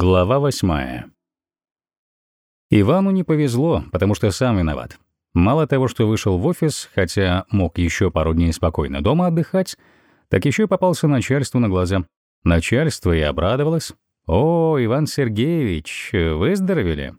Глава восьмая. Ивану не повезло, потому что сам виноват. Мало того, что вышел в офис, хотя мог еще пару дней спокойно дома отдыхать, так еще и попался начальству на глаза. Начальство и обрадовалось. «О, Иван Сергеевич, выздоровели?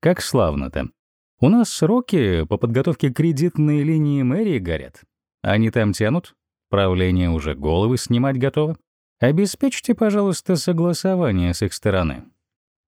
Как славно-то. У нас сроки по подготовке кредитной линии мэрии горят. Они там тянут? Правление уже головы снимать готово? Обеспечьте, пожалуйста, согласование с их стороны.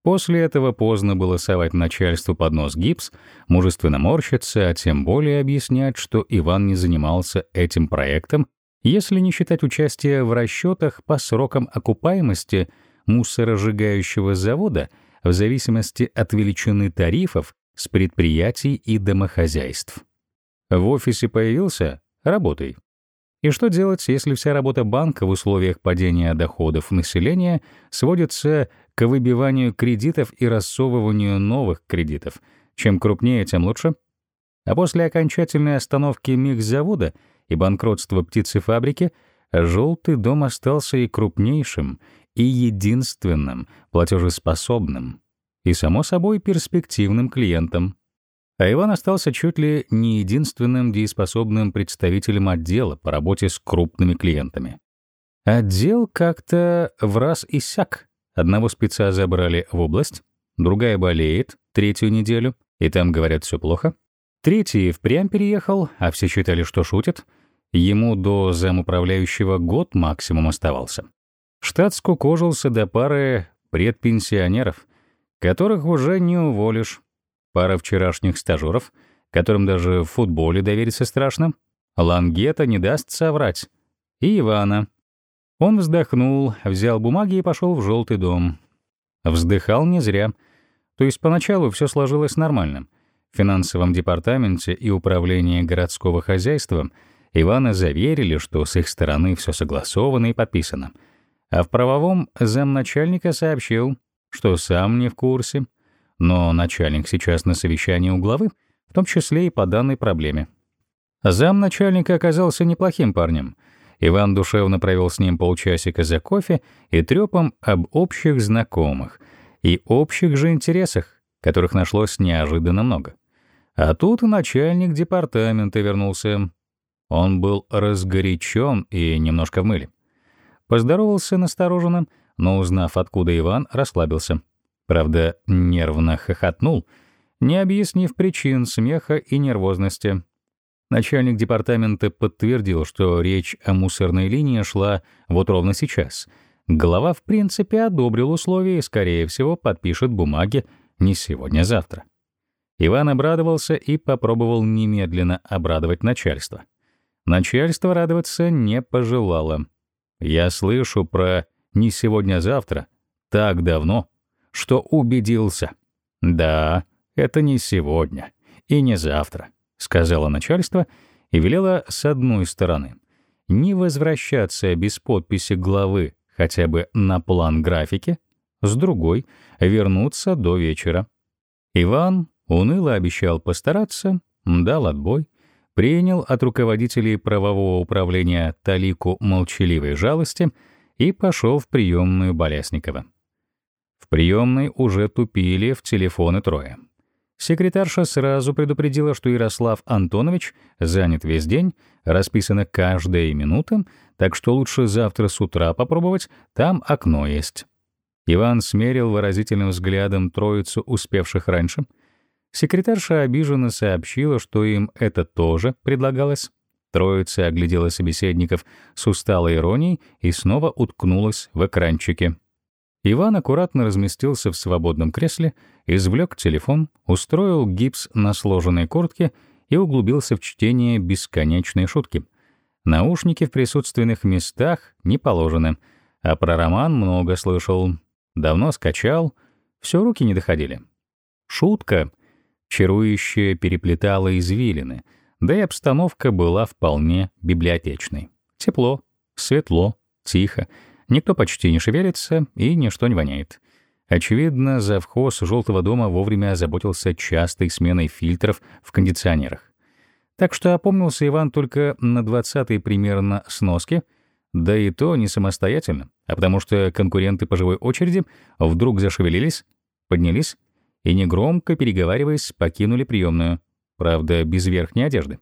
После этого поздно было совать начальству под нос гипс, мужественно морщиться, а тем более объяснять, что Иван не занимался этим проектом, если не считать участия в расчетах по срокам окупаемости мусоросжигающего завода в зависимости от величины тарифов с предприятий и домохозяйств. В офисе появился — работай. И что делать, если вся работа банка в условиях падения доходов населения сводится к выбиванию кредитов и рассовыванию новых кредитов? Чем крупнее, тем лучше. А после окончательной остановки микс-завода и банкротства птицефабрики «желтый дом» остался и крупнейшим, и единственным платежеспособным, и, само собой, перспективным клиентом. А Иван остался чуть ли не единственным дееспособным представителем отдела по работе с крупными клиентами. Отдел как-то в раз иссяк. Одного спеца забрали в область, другая болеет третью неделю, и там, говорят, все плохо. Третий впрямь переехал, а все считали, что шутит. Ему до замуправляющего год максимум оставался. Штат скукожился до пары предпенсионеров, которых уже не уволишь. Пара вчерашних стажеров, которым даже в футболе довериться страшно. Лангета не даст соврать. И Ивана. Он вздохнул, взял бумаги и пошел в желтый дом. Вздыхал не зря. То есть поначалу все сложилось нормально. В финансовом департаменте и управлении городского хозяйства Ивана заверили, что с их стороны все согласовано и подписано. А в правовом замначальника сообщил, что сам не в курсе — но начальник сейчас на совещании у главы, в том числе и по данной проблеме. Зам начальника оказался неплохим парнем. Иван душевно провел с ним полчасика за кофе и трепом об общих знакомых и общих же интересах, которых нашлось неожиданно много. А тут начальник департамента вернулся. Он был разгорячен и немножко в мыле. Поздоровался настороженно, но, узнав, откуда Иван, расслабился. Правда, нервно хохотнул, не объяснив причин смеха и нервозности. Начальник департамента подтвердил, что речь о мусорной линии шла вот ровно сейчас. Глава, в принципе, одобрил условия и, скорее всего, подпишет бумаги не сегодня-завтра. Иван обрадовался и попробовал немедленно обрадовать начальство. Начальство радоваться не пожелало. «Я слышу про «не сегодня-завтра» так давно», что убедился. «Да, это не сегодня и не завтра», — сказала начальство и велела с одной стороны не возвращаться без подписи главы хотя бы на план графики, с другой — вернуться до вечера. Иван уныло обещал постараться, дал отбой, принял от руководителей правового управления талику молчаливой жалости и пошел в приемную Болесникова. Приемной уже тупили в телефоны трое. Секретарша сразу предупредила, что Ярослав Антонович занят весь день, расписана каждая минута, так что лучше завтра с утра попробовать, там окно есть. Иван смерил выразительным взглядом троицу успевших раньше. Секретарша обиженно сообщила, что им это тоже предлагалось. Троица оглядела собеседников с усталой иронией и снова уткнулась в экранчике. Иван аккуратно разместился в свободном кресле, извлек телефон, устроил гипс на сложенной куртке и углубился в чтение бесконечной шутки. Наушники в присутственных местах не положены, а про роман много слышал. Давно скачал, все руки не доходили. Шутка, чарующая, переплетала извилины, да и обстановка была вполне библиотечной. Тепло, светло, тихо — Никто почти не шевелится и ничто не воняет. Очевидно, завхоз желтого дома вовремя озаботился частой сменой фильтров в кондиционерах. Так что опомнился Иван только на двадцатой примерно сноске, да и то не самостоятельно, а потому что конкуренты по живой очереди вдруг зашевелились, поднялись и, негромко переговариваясь, покинули приемную, правда, без верхней одежды,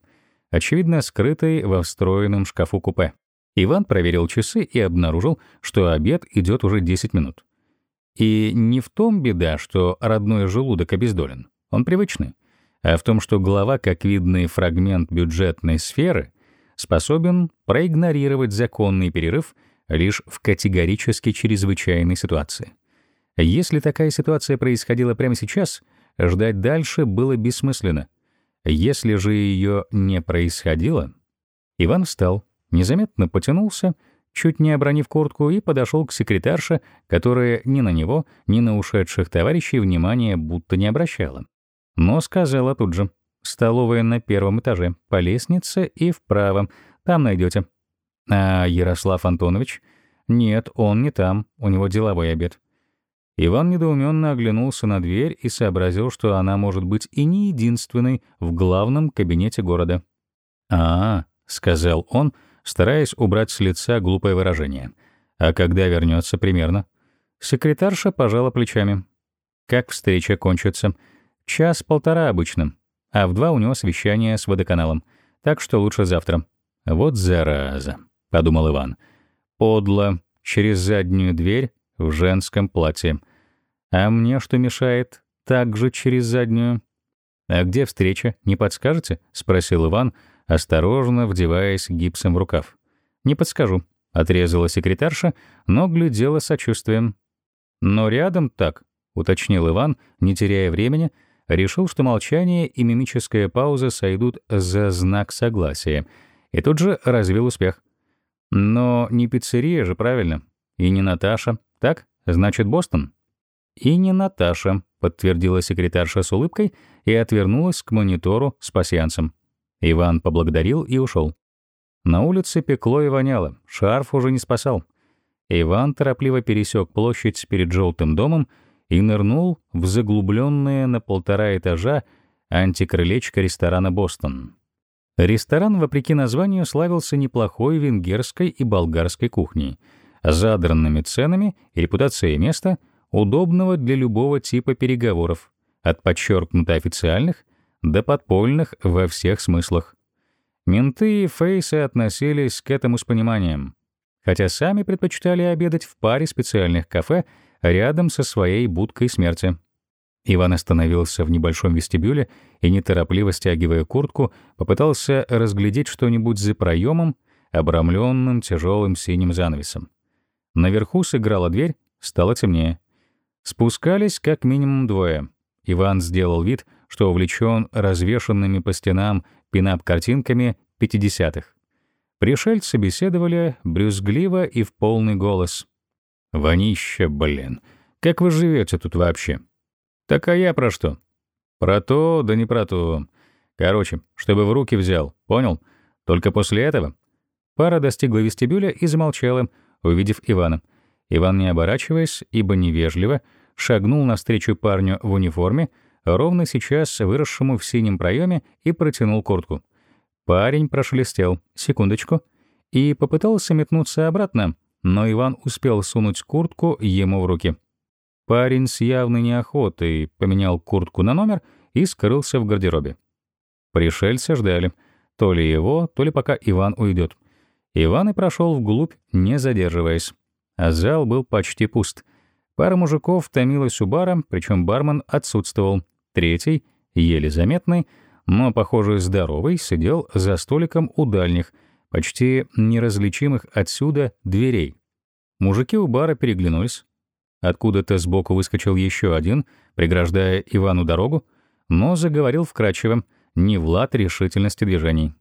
очевидно, скрытой во встроенном шкафу купе. Иван проверил часы и обнаружил, что обед идет уже 10 минут. И не в том беда, что родной желудок обездолен, он привычный, а в том, что голова, как видный фрагмент бюджетной сферы, способен проигнорировать законный перерыв лишь в категорически чрезвычайной ситуации. Если такая ситуация происходила прямо сейчас, ждать дальше было бессмысленно. Если же ее не происходило, Иван встал, незаметно потянулся, чуть не обронив куртку, и подошел к секретарше, которая ни на него, ни на ушедших товарищей внимания будто не обращала. Но сказала тут же. Столовая на первом этаже, по лестнице и вправо. Там найдете. А Ярослав Антонович? Нет, он не там, у него деловой обед. Иван недоуменно оглянулся на дверь и сообразил, что она может быть и не единственной в главном кабинете города. «А, -а — сказал он, стараясь убрать с лица глупое выражение. «А когда вернется примерно?» Секретарша пожала плечами. «Как встреча кончится?» «Час-полтора обычно а в два у него совещание с водоканалом, так что лучше завтра. Вот зараза, — подумал Иван. Подло, через заднюю дверь, в женском платье. А мне что мешает? Также через заднюю. «А где встреча, не подскажете?» — спросил Иван, осторожно вдеваясь гипсом в рукав. «Не подскажу», — отрезала секретарша, но глядела сочувствием. «Но рядом так», — уточнил Иван, не теряя времени, — решил, что молчание и мимическая пауза сойдут за знак согласия, и тут же развил успех. Но не пиццерия же, правильно? И не Наташа. Так? Значит, Бостон? И не Наташа, подтвердила секретарша с улыбкой и отвернулась к монитору с пасьянцем. Иван поблагодарил и ушел. На улице пекло и воняло, шарф уже не спасал. Иван торопливо пересек площадь перед желтым домом и нырнул в заглубленное на полтора этажа антикрылечко ресторана «Бостон». Ресторан, вопреки названию, славился неплохой венгерской и болгарской кухней, задранными ценами и репутацией места, удобного для любого типа переговоров, от подчеркнуто официальных до подпольных во всех смыслах. Менты и фейсы относились к этому с пониманием, хотя сами предпочитали обедать в паре специальных кафе рядом со своей будкой смерти. Иван остановился в небольшом вестибюле и, неторопливо стягивая куртку, попытался разглядеть что-нибудь за проемом, обрамленным тяжелым синим занавесом. Наверху сыграла дверь, стало темнее. Спускались как минимум двое. Иван сделал вид, что увлечен развешанными по стенам пинап-картинками 50-х. Пришельцы беседовали брюзгливо и в полный голос. Вонища, блин. Как вы живете тут вообще? Так а я про что? Про то, да не про то. Короче, чтобы в руки взял, понял? Только после этого. Пара достигла вестибюля и замолчала, увидев Ивана. Иван, не оборачиваясь, ибо невежливо, шагнул навстречу парню в униформе, ровно сейчас выросшему в синем проеме, и протянул куртку. Парень прошелестел, секундочку, и попытался метнуться обратно, но Иван успел сунуть куртку ему в руки. Парень с явной неохотой поменял куртку на номер и скрылся в гардеробе. Пришельцы ждали. То ли его, то ли пока Иван уйдет. Иван и прошел вглубь, не задерживаясь. А зал был почти пуст. Пара мужиков томилась у бара, причем бармен отсутствовал. Третий, еле заметный, но, похоже, здоровый, сидел за столиком у дальних — почти неразличимых отсюда дверей. Мужики у бара переглянулись. Откуда-то сбоку выскочил еще один, преграждая Ивану дорогу, но заговорил вкрадчиво, не в лад решительности движений.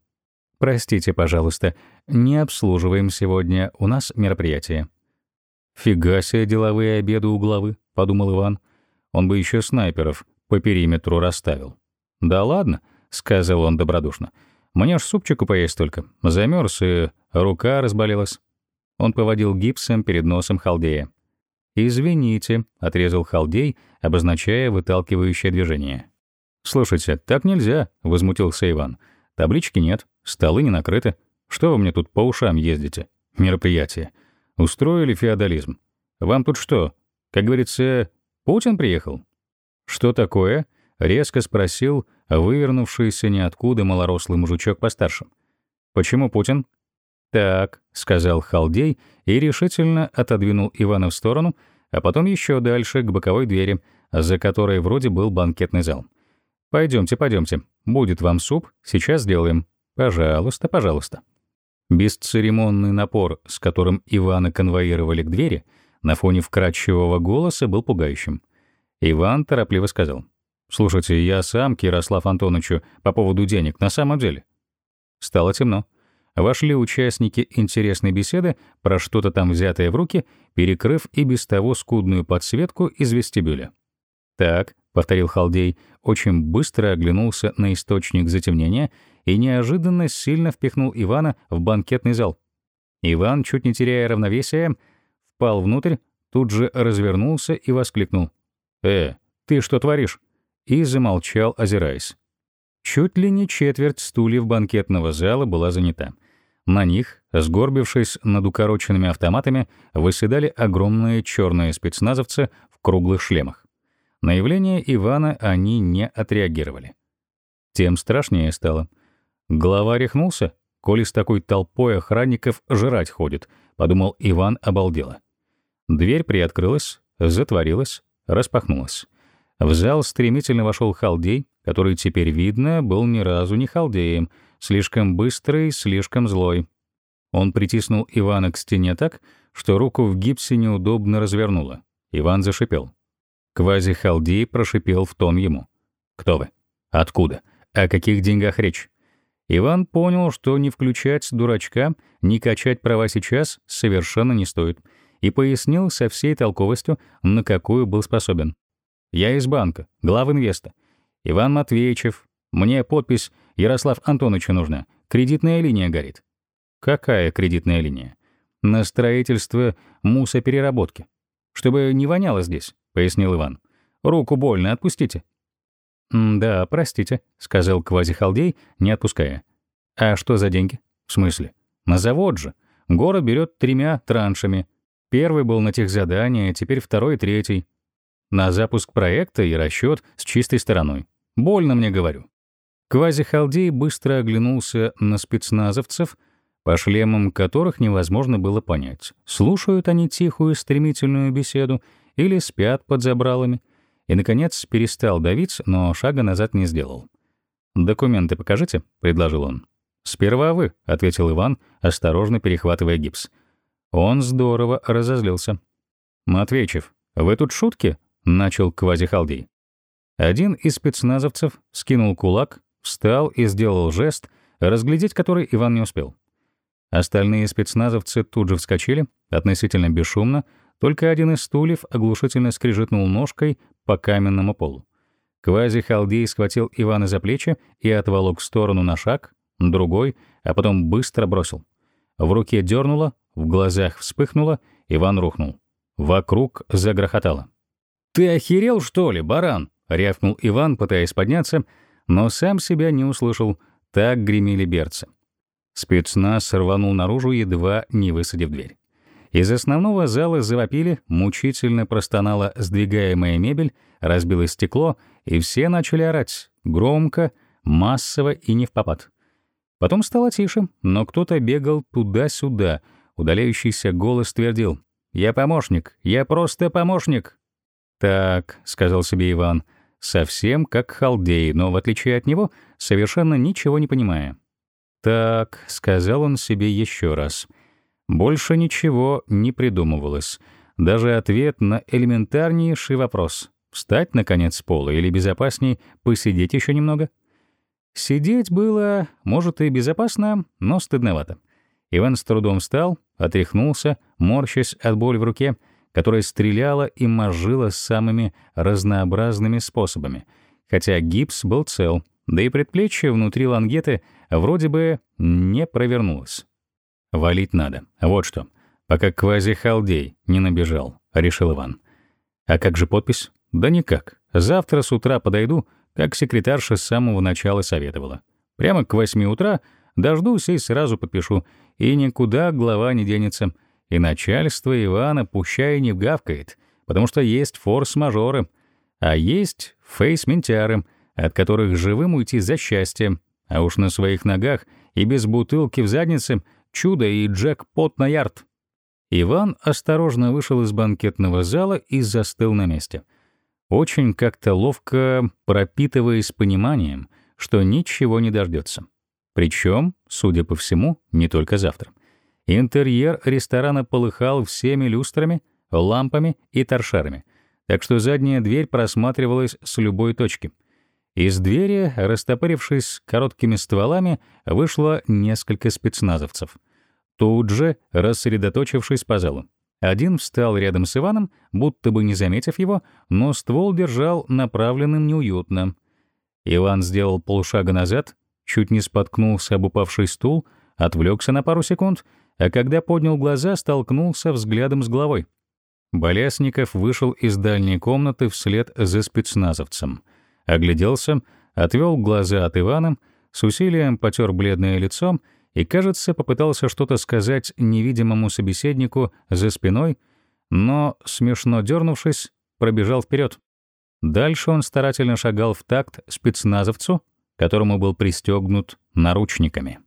«Простите, пожалуйста, не обслуживаем сегодня, у нас мероприятие». «Фига себе деловые обеды у главы», — подумал Иван. «Он бы еще снайперов по периметру расставил». «Да ладно», — сказал он добродушно. Мне ж супчику поесть только. Замерз, и рука разболелась. Он поводил гипсом перед носом халдея. «Извините», — отрезал халдей, обозначая выталкивающее движение. «Слушайте, так нельзя», — возмутился Иван. «Таблички нет, столы не накрыты. Что вы мне тут по ушам ездите? Мероприятие. Устроили феодализм. Вам тут что, как говорится, Путин приехал? Что такое? Резко спросил вывернувшийся ниоткуда малорослый мужичок постарше. Почему Путин? Так, сказал Халдей и решительно отодвинул Ивана в сторону, а потом еще дальше к боковой двери, за которой вроде был банкетный зал. Пойдемте, пойдемте. Будет вам суп, сейчас сделаем. Пожалуйста, пожалуйста. Бесцеремонный напор, с которым Ивана конвоировали к двери, на фоне вкрадчивого голоса был пугающим. Иван торопливо сказал. «Слушайте, я сам к Ярославу Антоновичу по поводу денег на самом деле». Стало темно. Вошли участники интересной беседы про что-то там взятое в руки, перекрыв и без того скудную подсветку из вестибюля. «Так», — повторил Халдей, очень быстро оглянулся на источник затемнения и неожиданно сильно впихнул Ивана в банкетный зал. Иван, чуть не теряя равновесия, впал внутрь, тут же развернулся и воскликнул. «Э, ты что творишь?» И замолчал, озираясь. Чуть ли не четверть стульев банкетного зала была занята. На них, сгорбившись над укороченными автоматами, выседали огромные черные спецназовцы в круглых шлемах. На явление Ивана они не отреагировали. Тем страшнее стало. Голова рехнулся, коли с такой толпой охранников жрать ходит, подумал Иван обалдело. Дверь приоткрылась, затворилась, распахнулась. В зал стремительно вошел халдей, который теперь, видно, был ни разу не халдеем, слишком быстрый, слишком злой. Он притиснул Ивана к стене так, что руку в гипсе неудобно развернуло. Иван зашипел. Квази-халдей прошипел в тон ему. «Кто вы? Откуда? О каких деньгах речь?» Иван понял, что не включать дурачка, не качать права сейчас совершенно не стоит, и пояснил со всей толковостью, на какую был способен. «Я из банка, глав инвеста. Иван Матвеевичев. Мне подпись Ярослав Антоновичу нужна. Кредитная линия горит». «Какая кредитная линия?» «На строительство мусопереработки. Чтобы не воняло здесь пояснил Иван. «Руку больно, отпустите». «Да, простите», — сказал квазихалдей, не отпуская. «А что за деньги?» «В смысле?» «На завод же. Город берет тремя траншами. Первый был на тех задания, теперь второй и третий. На запуск проекта и расчет с чистой стороной. Больно мне, говорю». Квазихалдей быстро оглянулся на спецназовцев, по шлемам которых невозможно было понять, слушают они тихую стремительную беседу или спят под забралами, и, наконец, перестал давить, но шага назад не сделал. «Документы покажите», — предложил он. «Сперва вы», — ответил Иван, осторожно перехватывая гипс. Он здорово разозлился. «Матвейчев, вы тут шутки?» — начал квазихалдей. Один из спецназовцев скинул кулак, встал и сделал жест, разглядеть который Иван не успел. Остальные спецназовцы тут же вскочили, относительно бесшумно, только один из стульев оглушительно скрижетнул ножкой по каменному полу. Квази-халдей схватил Ивана за плечи и отволок в сторону на шаг, другой, а потом быстро бросил. В руке дернуло, в глазах вспыхнуло, Иван рухнул. Вокруг загрохотало. «Ты охерел, что ли, баран?» — рявкнул Иван, пытаясь подняться, но сам себя не услышал. Так гремели берцы. Спецназ рванул наружу, едва не высадив дверь. Из основного зала завопили, мучительно простонала сдвигаемая мебель, разбилось стекло, и все начали орать, громко, массово и не в попад. Потом стало тише, но кто-то бегал туда-сюда, удаляющийся голос твердил «Я помощник, я просто помощник». «Так», — сказал себе Иван, — совсем как халдей, но, в отличие от него, совершенно ничего не понимая. «Так», — сказал он себе еще раз, — больше ничего не придумывалось. Даже ответ на элементарнейший вопрос — встать, наконец, с пола или безопасней посидеть еще немного? Сидеть было, может, и безопасно, но стыдновато. Иван с трудом встал, отряхнулся, морщась от боли в руке, которая стреляла и мозжила самыми разнообразными способами, хотя гипс был цел, да и предплечье внутри лангеты вроде бы не провернулось. Валить надо. Вот что. Пока квази-халдей не набежал, решил Иван. А как же подпись? Да никак. Завтра с утра подойду, как секретарша с самого начала советовала. Прямо к восьми утра дождусь и сразу подпишу. И никуда глава не денется, и начальство Ивана пущай не гавкает, потому что есть форс-мажоры, а есть фейс-ментяры, от которых живым уйти за счастье, а уж на своих ногах и без бутылки в заднице чудо и джекпот на ярд. Иван осторожно вышел из банкетного зала и застыл на месте. Очень как-то ловко пропитываясь пониманием, что ничего не дождется. Причем, судя по всему, не только завтра. Интерьер ресторана полыхал всеми люстрами, лампами и торшерами, так что задняя дверь просматривалась с любой точки. Из двери, растопырившись короткими стволами, вышло несколько спецназовцев — тут же рассредоточившись по залу. Один встал рядом с Иваном, будто бы не заметив его, но ствол держал направленным неуютно. Иван сделал полшага назад, чуть не споткнулся об упавший стул, отвлекся на пару секунд, а когда поднял глаза, столкнулся взглядом с головой. Болясников вышел из дальней комнаты вслед за спецназовцем. Огляделся, отвел глаза от Ивана, с усилием потер бледное лицо — и, кажется, попытался что-то сказать невидимому собеседнику за спиной, но, смешно дернувшись, пробежал вперед. Дальше он старательно шагал в такт спецназовцу, которому был пристегнут наручниками.